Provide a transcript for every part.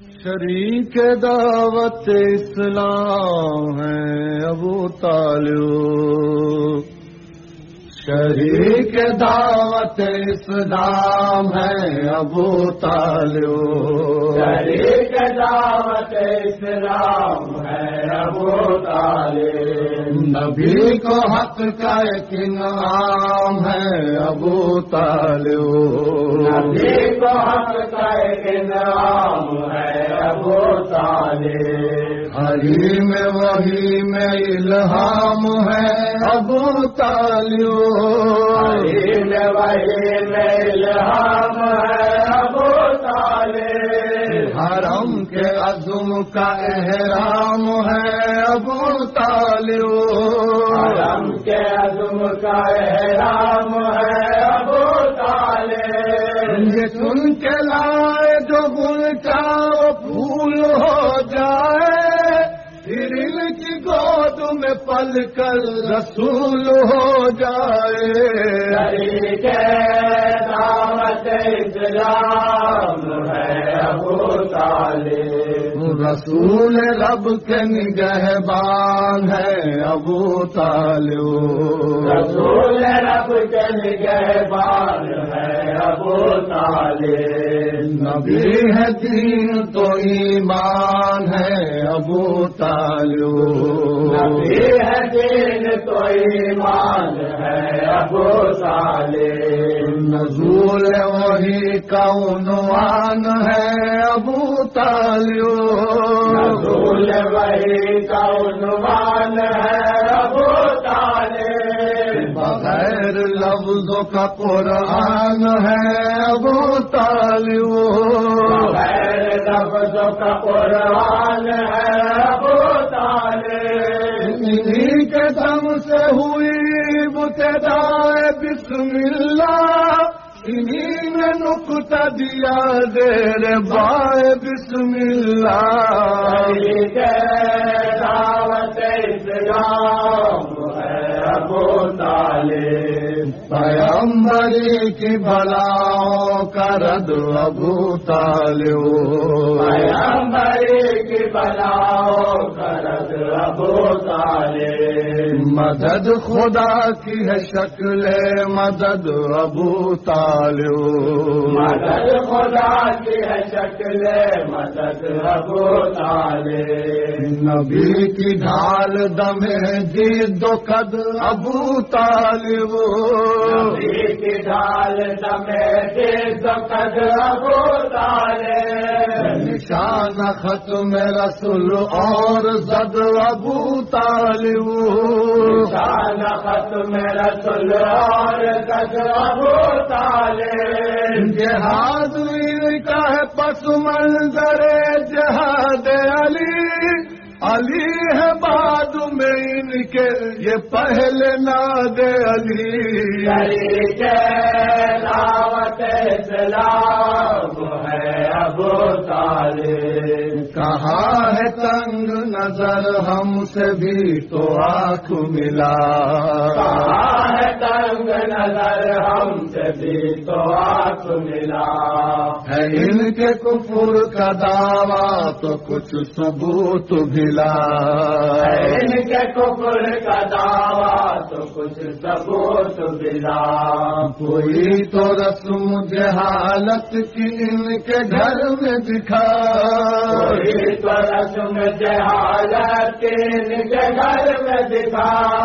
شریک دعوت اسلام ہے ابو طالب شریک دعوت اسلام ہے ابو طالب۔ شریک دعوت اسلام ہے ابو طالب۔ نبی کو حق کا ایک نام ہے ابو طالب۔ نبی کو حق کا ایک نام ہے ابو طالب۔ ہری میں وہی میں الہام ہے۔ ابو طالب علیم وحی میں الہام ہے۔ ابو طالب حرم کے عزم کا احرام ہے۔ ابو طالب حرم کے عزم کا احرام ہے۔ ابو طالب یہ سن کے لائے جو گل پھول ہو جائے۔ میں پل کر رسول ہو جائے۔ دعوت اسلام ہے ابو طالب۔ رسول رب کے نگہبان ہے ابو طالب۔ رسول رب کے نگہبان ہے ابو طالب۔ نبی ہے دین تو ایمان ہے ابو طالب۔ نبی ہے دین تو ایمان ہے ابو طالب۔ نزول وہی کا عنوان ہے ابو طالب۔ رسول وہی کا عنوان ہے ابو طالب بغیر لفظوں کا قرآن ہے ابو طالب۔ غیر لفظوں کا قرآن ہے ابو طالب انہی کے دم سے ہوئی ابتدائے بسم اللہ۔ انہی نے نکتا دیا دیر بائے بسم اللہ۔ دعوت اسلام ہے ابو طالب۔ پیمبری کی بلاؤں کا رد ابو طالب۔ پیغمبری کی بلاؤ کرد ابو طالب۔ مدد خدا کی ہے شکل مدد ابو طالب۔ مدد خدا کی ہے شکل مدد ابو طالب۔ نبی کی ڈھال دمے جی دو قد ابو کی ڈال ابو طالب نشان ختم رسول اور زد ابو طالب شان ختم رسول اور قد ابو طالب جہاد کا ہے پس منظر جہاد علی۔ علی ہے بعد کے یہ پہلے ناد علی دعوت ہے ابو طالب۔ کہاں ہے تنگ نظر ہم سے بھی تو آنکھ ملا۔ کہاں ہے تنگ نظر ہم سے بھی تو آنکھ ملا۔ ہے ان کے کفر کا دعویٰ تو کچھ ثبوت بھلا ان کے کفر کا دعویٰ تو کچھ ثبوت ملا۔ کوئی تو رسم جہالت کی ان کے گھر میں دکھا۔ کوئی تو رسم جہالت ان کے گھر میں دکھا۔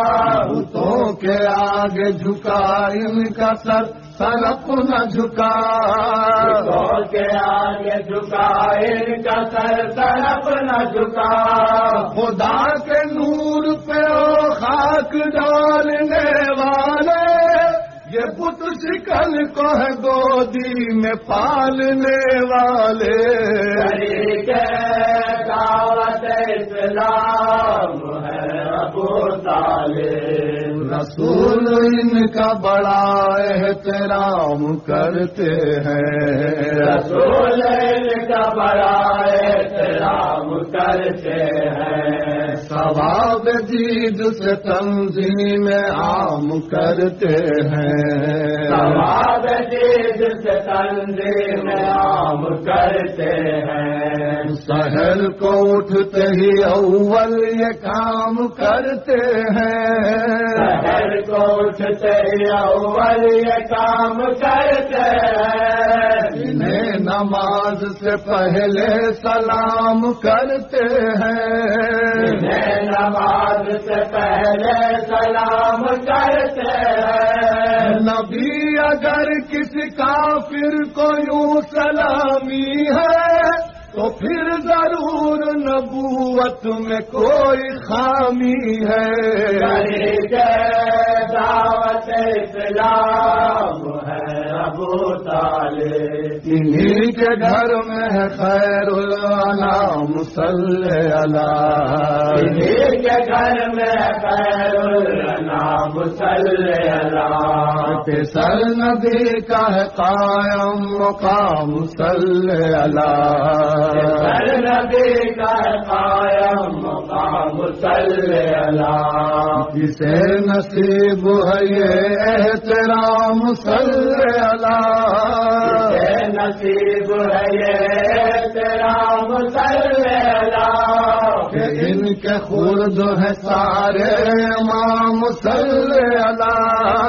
بتوں کے آگے جھکا ان کا سر سر اپنا جھکا۔ بتوں کے آگے جھکا ان کا سر طرف نہ جھکا۔ خدا کے نور خاک ڈالنے والے، یہ بت شکل کو ہے گودی میں پالنے والے۔ دعوت اسلام ہے ابو طالب رسول ان کا بڑا احترام کرتے ہیں۔ رسول ان کا بڑا احترام کرتے ہیں۔ ثواب دید سے تنظیم عام کرتے ہیں۔ ثواب دید سے تنظیم عام کرتے ہیں۔ شہر کو اٹھتے ہی اول یہ کام کرتے ہیں۔ شہر کو اٹھتے اول یہ کام کرتے نماز سے پہلے سلام کرتے ہیں۔ نماز سے پہلے سلام کرتے ہیں۔ نبی اگر کسی کافر کو یوں سلامی ہے تو پھر ضرور نبوت میں کوئی خامی ہے۔ طریق دعوت اسلام ہے ابو طالب۔ انہیں کے گھر میں ہے خیر الانام صلی اللہ انہیں کے گھر میں خیر النام صلی اللہ سر نبی کا ہے قائم مقام صلی اللہ ہر نبی کا قائم صلی اللہ جسے نصیب ہے یہ احترام صلی اللہ۔ نصیب ہے یہ تیرا صلی اللہ۔ کہ ان کے خرد ہے سارے امام صلی اللہ۔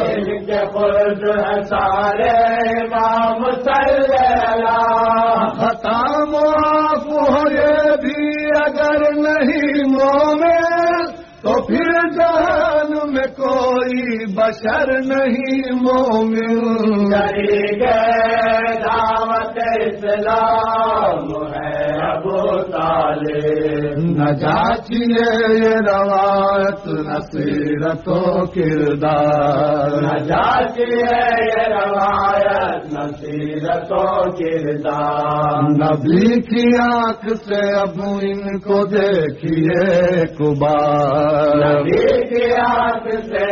ان کے خود ہے سارے امام صلی اللہ۔ خطا معاف ہو یہ اگر نہیں مومن تو پھر جہاں میں کوئی بشر نہیں مومن۔ طریق دعوت اسلام ہے ابو طالب نہ جاچیے یہ روایت نصیرتوں کردار۔ نہ یہ روایت نصیرت و کردار۔ نبی کی آنکھ سے اب ان کو دیکھیے کبار نبی کی آنکھ سے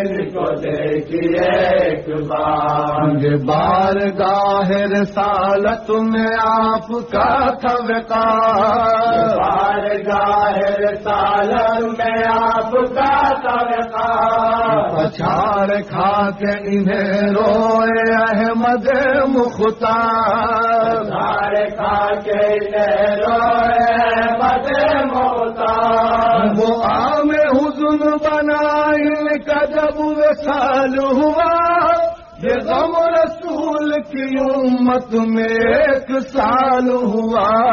ان کو دیکھیے ایک بار بار گاہ رسالت میں آپ کا تھا وقار بار گاہر سالن میں آپ کا طبقہ پچھاڑ کھا کے انہیں روئے احمد مختار۔ سارے کھا کے روئے بد موتا وہ عام حزن بنا ان کا جب وصال ہوا۔ یہ غم رسول کی امت میں ایک سال ہوا۔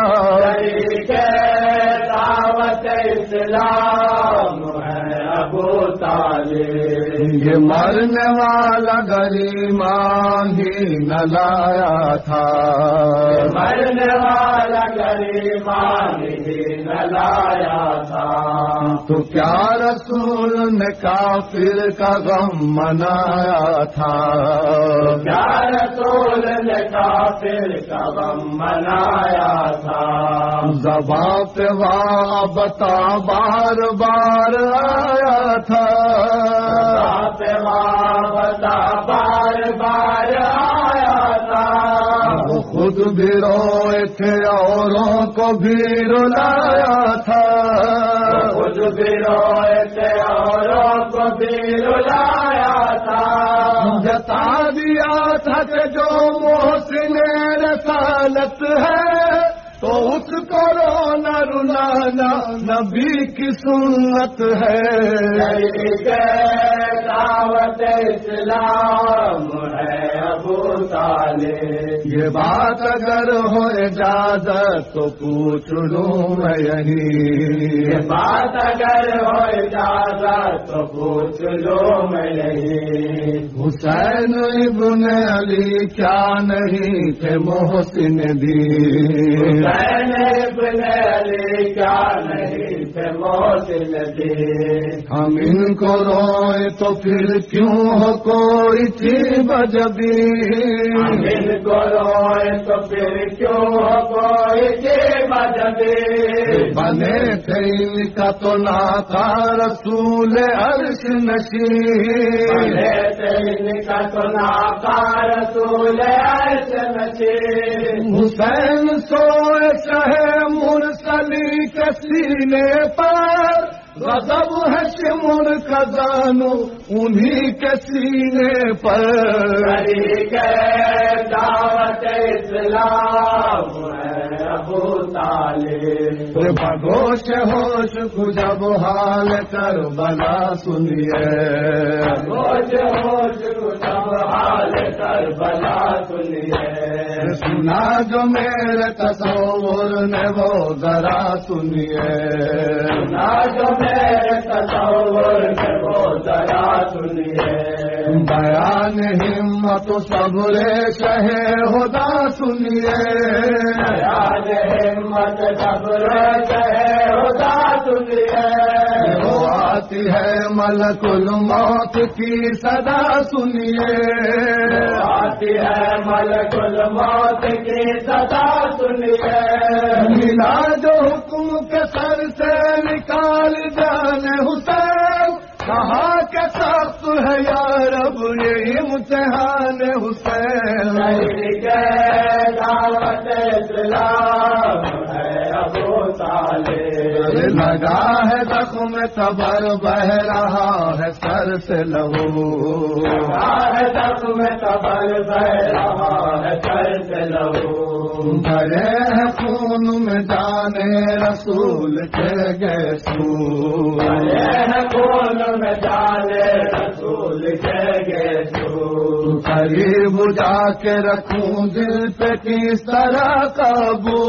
دعوت اسلام ہے ابو طالب۔ یہ مرنے والا گریمان ہی نہ لایا تھا۔ مرنے والا غریبان ہی نہ لایا تھا۔ تو کیا رسول نے کافر کا غم منایا تھا۔ کیا رسول نے کافر کا غم منایا تھا۔ زباں پہ واہ بتا بار بار آیا تھا۔ بتا بار بار آیا تھا۔ وہ خود بھی روئے تھے اوروں کو بھی رلایا تھا۔ خود بھی روئے تھے اوروں کو بھی رلایا تھا۔ جتا دیا تھا کہ جو محسن رسالت ہے تو اس کو رونا رلانا نبی کی سنت ہے۔ طریق دعوت اسلام ہے ابو طالب۔ یہ بات اگر ہو اجازت تو پوچھ لوں میں یہی۔ یہ بات اگر ہو اجازت تو پوچھ لو میں نہیں حسین ابن علی کیا نہیں تھے محسن دی حسین ابن علی کیا نہیں ہم ان کو روئے تو پھر کیوں ہو کوئی تھی بجبی ہم ان کو روئے تو پھر کیوں ہو کوئی کے مجبی بنے تھے ان کا تو ناتا رسول عرش نشی بھلے تھے ان کا تو ناکار رسول ایسے نشی حسین سوئے شہ مرسلی کے کے سینے پر غضب ہے شمر کا دانو انہی کے سینے پر۔ دعوت اسلام ہے ابو طالب۔ بگوش ہوش جب حال کر بلا سنیے۔ ہوش ہوش جب حال کر بلا سنیے۔ سنا جو میرے تصور نے وہ ذرا سنیے۔ سنا جو میرے تصور نے وہ ذرا سنیے۔ بیان ہمت صبر شہ خدا سنیے۔ بیان ہمت صبر شہ آتی ہے ملک الموت کی صدا سنیے۔ آتی ہے ملک الموت کی صدا سنیے۔ ملا جو حکم کے سر سے نکال جانے حسین کہا کہ سخت ہے یار اب یہ امتحان حسین دعوت اسلام ہے ابو طالب۔ لگا ہے زخم تبر بہ رہا ہے سر سے لہو۔ تک میں تبل بہ رہا ہے سر سے لہو۔ بھرے ہیں خون میں جانے رسول کے گئے سو کون میں جانے رسول کے گے تو قریب جا کے رکھوں دل پہ کس طرح قابو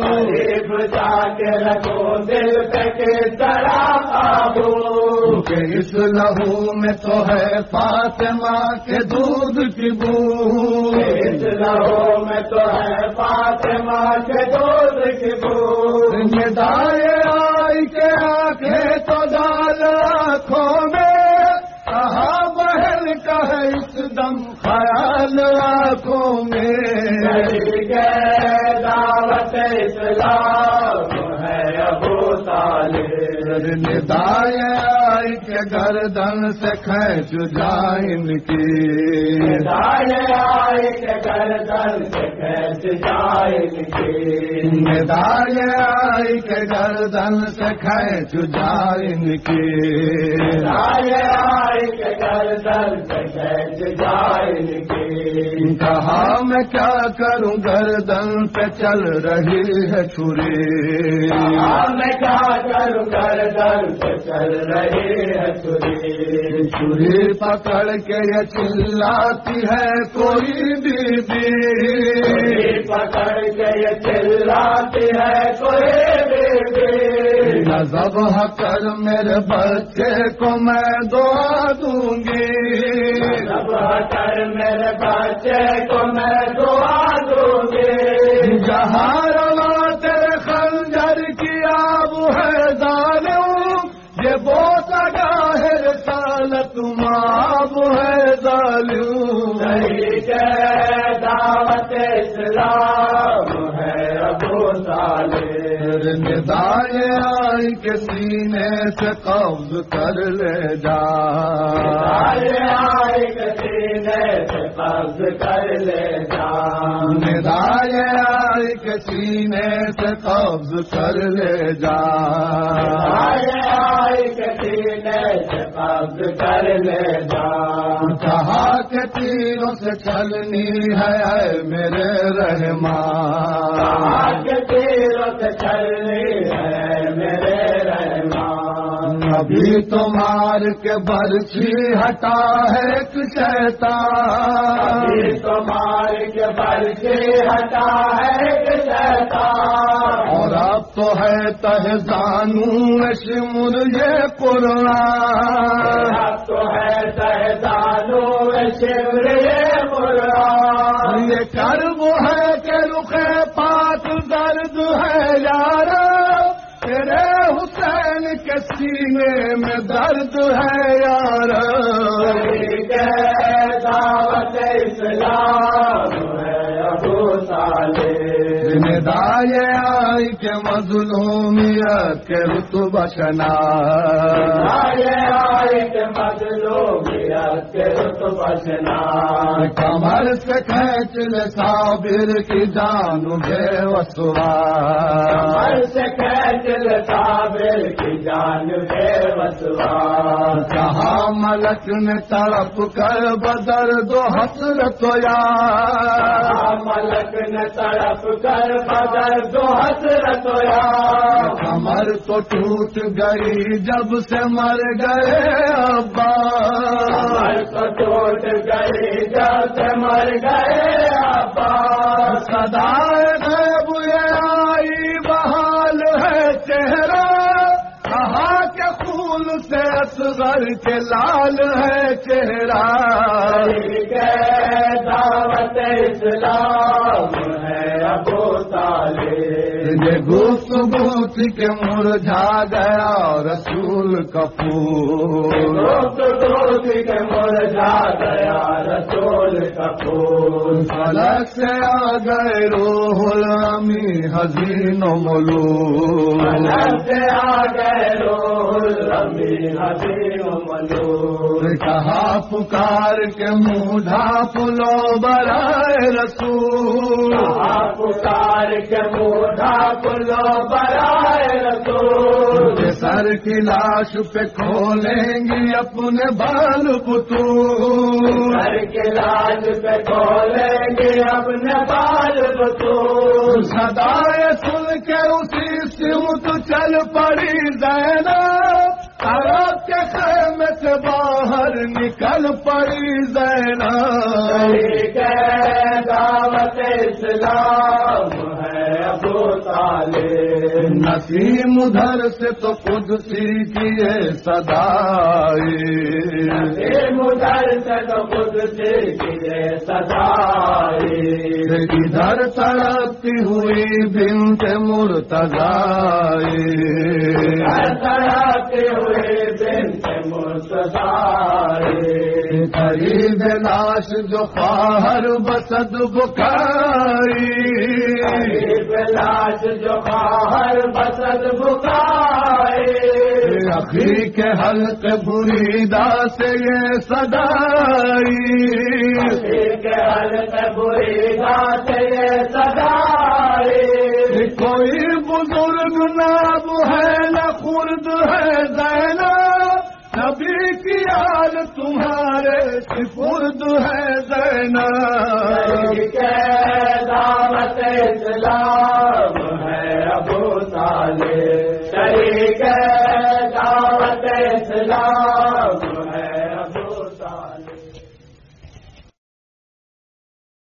قریب جا کے رکھو دل پہ کس طرح قابو کہ اس لہو میں تو ہے فاطمہ کے دودھ کی بو اس لہو میں تو ہے فاطمہ کے دودھ کی بو دائے آئی کے آنکھیں تو ڈال آنکھوں میں کہا بہن کا ہے اس دم خیال آنکھوں میں۔ دعوت اسلام ہے ابو طالب ندائے گردن سے کھینچ جائیں کی۔ دائیں آئے کے گردن سے کھینچ جائیں گے آئی کے گردن سے کھینچ جائن کے کہا میں کیا کروں گردن پہ چل رہی ہے چھری میں کیا کروں گردن سے چل رہی ہے چھری۔ چھری پکڑ کے یہ چلاتی ہے کوئی بیوی۔ پکڑ کے چلاتی ہے کوئی بیوی۔ نظب کر میرے بچے کو میں دعا دوں گی۔ سب کر میرے بچے کو میں دعا دوں گی۔ جہاں نام ہے ابو طالب ندائے آئی کے سینے سے قبض کر لے جا۔ کسینے سے قبض کر لے جا۔ ندائے آئی کے سینے سے قبض کر لے جا۔ آئے آئے کسینے سے قبض کر لے جا۔ کہا کہ تیروں سے چلنی ہے میرے رحمان۔ تیروں سے چلنی ہے میرے ابھی تمہار کے برچھی ہٹا ہے ابھی تمہار کے کے ہٹا ہے شیطان۔ اور اب تو ہے تہ زانو شمر یہ قرآن۔ اب تو ہے سہدانو شمر قرآن۔ یہ کرب ہے کہ رخ پاک درد ہے یار سینے میں درد ہے یار۔ دعوت اسلام ہے ابو طالب۔ ندائے آئی کے مظلومیت کے رتب شنا۔ کمر سے کھینچ لے صابر کی جان بے وسوا۔ کمر سے کھینچ لے صابر کی جان بے وسوا۔ کہاں ملک نے تڑپ کر بدر دو حسرت یار۔ ملک نے تڑپ کر بدر دو حسرت یا کمر تو ٹوٹ گئی جب سے مر گئے ابا۔ کمر تو ٹوٹ گئی جب سے مر گئے ابا۔ سدائے اصغر کے لال ہے چہرہ۔ دعوت اسلام ہے ابو طالب۔ یہ گوت گوت کے مرجھا گیا رسول کپور۔ دوست دوست کے مرجھا گیا رسول کپور۔ فلک سے آ گئے روح الامی حزین و ملو سے آ گئے روز رمی حسین و ملور کہا پکار کے منہ ڈھاپ لو برائے رسول۔ آپ پکار کے موڈا کلو برائے رسول۔ سر کی لاش پہ کھولیں گی اپنے بال بطول گھر کے لاج پہ کھولیں گے اپنے بال بطول سدائے سن کے اسی سمت چل پڑی زینب۔ عرب کے خیمے سے باہر نکل پڑی زینب۔ کے دعوت اسلام ہے ابو طالب۔ نسیم ادھر سے تو خود سی کیے سدائی مدر سے تو خود سے کیے سدائی ادھر تڑپتی ہوئی بنت مرتضائی۔ سے مرتدائی قریب لاش جو خواہر بسد بکائی لاش جو باہر بسد بکائے اخی کے حلق بری دا سے یہ سدائی کے حل میں بری بات یہ سدائے کوئی بزرگ ناب ہے خیال تمہارے سفرد ہے زینا۔ دعوت اسلام ہے ابو صالح شریک دعوت اسلام